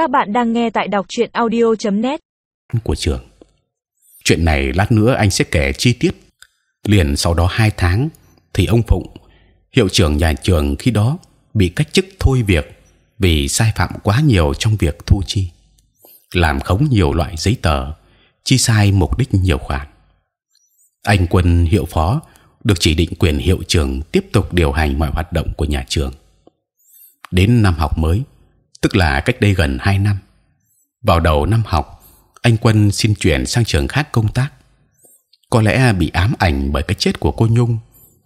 Các bạn đang nghe tại đọc truyện audio.net. của trường. Chuyện này lát nữa anh sẽ kể chi tiết. Liền sau đó hai tháng thì ông Phụng, hiệu trưởng nhà trường khi đó bị cách chức thôi việc vì sai phạm quá nhiều trong việc thu chi, làm khống nhiều loại giấy tờ, chi sai mục đích nhiều khoản. Anh Quân hiệu phó được chỉ định quyền hiệu trưởng tiếp tục điều hành mọi hoạt động của nhà trường. Đến năm học mới, tức là cách đây gần 2 năm, vào đầu năm học, anh Quân xin chuyển sang trường khác công tác. Có lẽ bị ám ảnh bởi cái chết của cô Nhung,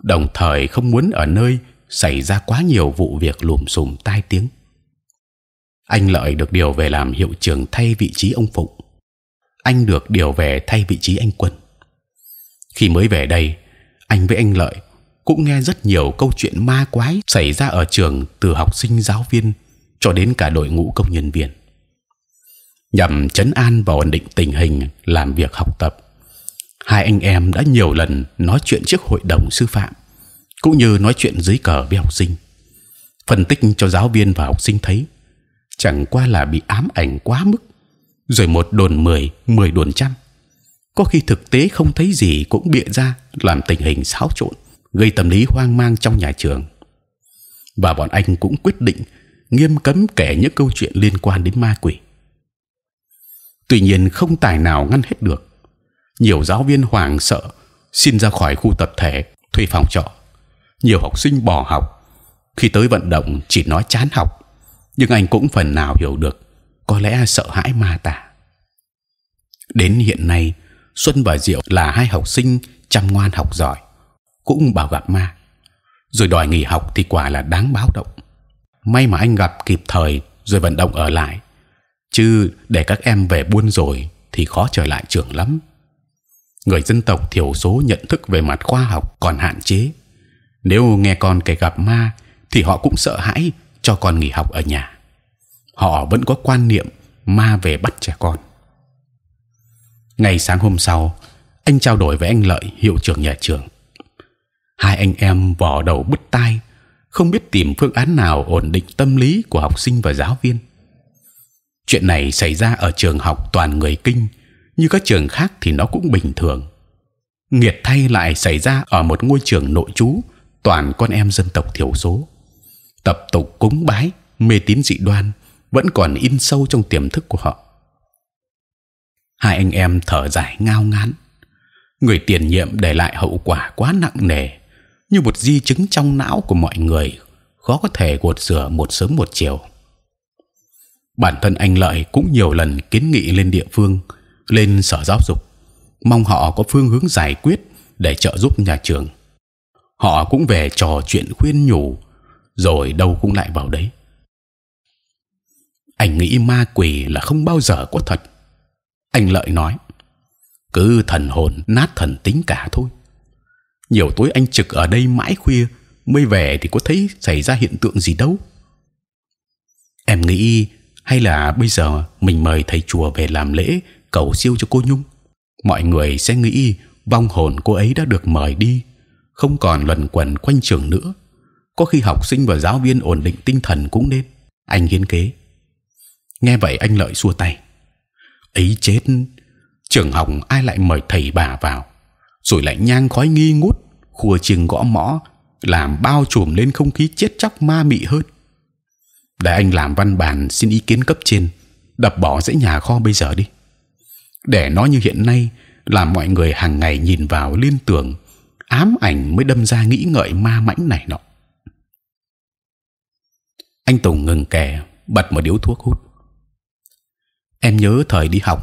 đồng thời không muốn ở nơi xảy ra quá nhiều vụ việc lùm xùm tai tiếng. Anh lợi được điều về làm hiệu trưởng thay vị trí ông Phụng. Anh được điều về thay vị trí anh Quân. Khi mới về đây, anh với anh lợi cũng nghe rất nhiều câu chuyện ma quái xảy ra ở trường từ học sinh giáo viên cho đến cả đội ngũ công nhân viên. Nhằm chấn an và ổn định tình hình làm việc học tập, hai anh em đã nhiều lần nói chuyện trước hội đồng sư phạm, cũng như nói chuyện dưới cờ với học sinh. Phân tích cho giáo viên và học sinh thấy, chẳng qua là bị ám ảnh quá mức, rồi một đồn mười mười đồn trăm. Có khi thực tế không thấy gì cũng bịa ra làm tình hình xáo trộn, gây tâm lý hoang mang trong nhà trường. Và bọn anh cũng quyết định nghiêm cấm kể những câu chuyện liên quan đến ma quỷ. Tuy nhiên không tài nào ngăn hết được. Nhiều giáo viên hoảng sợ, xin ra khỏi khu tập thể, thuê phòng trọ. Nhiều học sinh bỏ học. Khi tới vận động, chỉ nói chán học. Nhưng anh cũng phần nào hiểu được, có lẽ sợ hãi ma tà. Đến hiện nay, xuân và diệu là hai học sinh chăm ngoan học giỏi, cũng bảo gặp ma. Rồi đòi nghỉ học thì quả là đáng báo động may mà anh gặp kịp thời rồi vận động ở lại. Chứ để các em về buôn rồi thì khó trở lại trường lắm. Người dân tộc thiểu số nhận thức về mặt khoa học còn hạn chế. Nếu nghe con kể gặp ma thì họ cũng sợ hãi cho con nghỉ học ở nhà. Họ vẫn có quan niệm ma về bắt trẻ con. Ngày sáng hôm sau, anh trao đổi với anh lợi, hiệu trưởng nhà trường. Hai anh em vò đầu bứt tai không biết tìm phương án nào ổn định tâm lý của học sinh và giáo viên. Chuyện này xảy ra ở trường học toàn người kinh, như các trường khác thì nó cũng bình thường. Nghiệt thay lại xảy ra ở một ngôi trường nội trú toàn con em dân tộc thiểu số. Tập tục cúng bái, mê tín dị đoan vẫn còn in sâu trong tiềm thức của họ. Hai anh em thở dài ngao ngán. Người tiền nhiệm để lại hậu quả quá nặng nề như một di chứng trong não của mọi người khó có thể gột rửa một sớm một chiều. Bản thân anh lợi cũng nhiều lần kiến nghị lên địa phương, lên sở giáo dục, mong họ có phương hướng giải quyết để trợ giúp nhà trường. Họ cũng về trò chuyện khuyên nhủ, rồi đâu cũng lại vào đấy. Anh nghĩ ma quỷ là không bao giờ có thật. Anh lợi nói, cứ thần hồn nát thần tính cả thôi nhiều tối anh trực ở đây mãi khuya, mới về thì có thấy xảy ra hiện tượng gì đâu. Em nghĩ hay là bây giờ mình mời thầy chùa về làm lễ cầu siêu cho cô nhung. Mọi người sẽ nghĩ vong hồn cô ấy đã được mời đi, không còn luẩn quẩn quanh trường nữa. Có khi học sinh và giáo viên ổn định tinh thần cũng nên. Anh hiến kế. Nghe vậy anh lợi xua tay. Ấy chết, trường học ai lại mời thầy bà vào? Rồi lại nhang khói nghi ngút, khua chiêng gõ mõ, làm bao trùm lên không khí chết chóc ma mị hơn. Để anh làm văn bản xin ý kiến cấp trên, đập bỏ dãy nhà kho bây giờ đi. Để nó như hiện nay, làm mọi người hàng ngày nhìn vào liên tưởng, ám ảnh mới đâm ra nghĩ ngợi ma mãnh này nọ. Anh tùng ngừng kè, bật một điếu thuốc hút. Em nhớ thời đi học,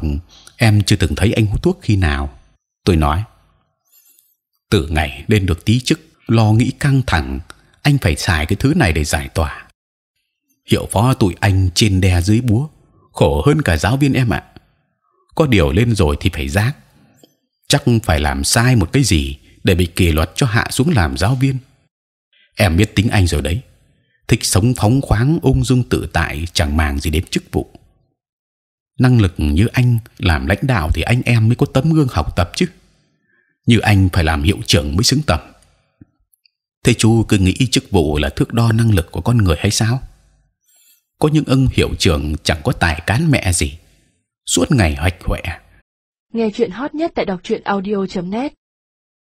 em chưa từng thấy anh hút thuốc khi nào, tôi nói từ ngày lên được tí chức, lo nghĩ căng thẳng, anh phải xài cái thứ này để giải tỏa. Hiệu phó tụi anh trên đe dưới búa, khổ hơn cả giáo viên em ạ. Có điều lên rồi thì phải giác. Chắc phải làm sai một cái gì để bị kỷ luật cho hạ xuống làm giáo viên. Em biết tính anh rồi đấy. Thích sống phóng khoáng, ung dung tự tại, chẳng màng gì đến chức vụ. Năng lực như anh, làm lãnh đạo thì anh em mới có tấm gương học tập chứ như anh phải làm hiệu trưởng mới xứng tầm. Thế chú cứ nghĩ chức vụ là thước đo năng lực của con người hay sao? có những ông hiệu trưởng chẳng có tài cán mẹ gì suốt ngày hoạch hoẹ Nghe chuyện hot nhất tại đọc truyện audio.net